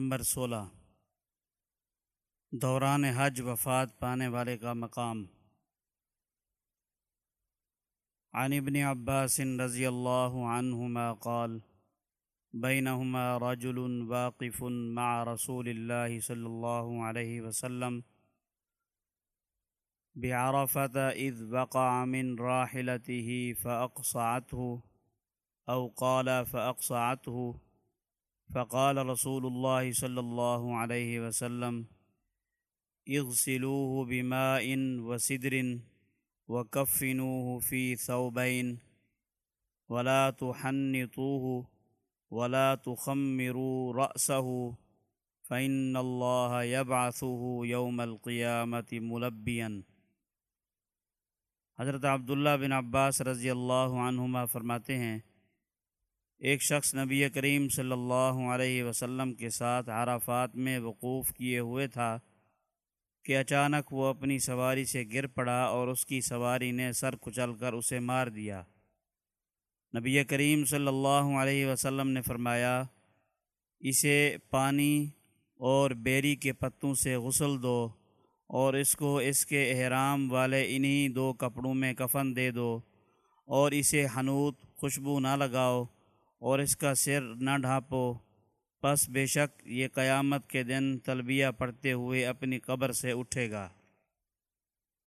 Number سولہ۔ دوران حج وفات پانے والے کا مقام۔ عن ابن عباس رضی اللہ عنہما قال، بینہما رجل واقف مع رسول اللہ صلی اللہ علیہ وسلم۔ بعرفة إذ وقع من راحلته فأقصعته أو قال فأقصعته فقال رسول الله صلى الله عليه وسلم، اغسلوه بماء وسدر وكفنوه في ثوبين ولا تحنطوه ولا تخمروا رأسه، فإن الله يبعثه يوم القيامة ملبيا حضرت عبداللہ بن عباس رضی اللہ عنہما فرماتے ہیں ایک شخص نبی کریم صلی اللہ علیہ وسلم کے ساتھ عرفات میں وقوف کیے ہوئے تھا کہ اچانک وہ اپنی سواری سے گر پڑا اور اس کی سواری نے سر کچل کر اسے مار دیا۔ نبی کریم صلی اللہ علیہ وسلم نے فرمایا، اسے پانی اور بیری کے پتوں سے غسل دو اور اس کو اس کے احرام والے انہی دو کپڑوں میں کفن دے دو اور اسے حنوت خوشبو نہ لگاؤ۔ اور اس کا سر نہ ڈھانپو۔ پس بے شک یہ قیامت کے دن تلبیہ پڑھتے ہوئے اپنی قبر سے اٹھے گا۔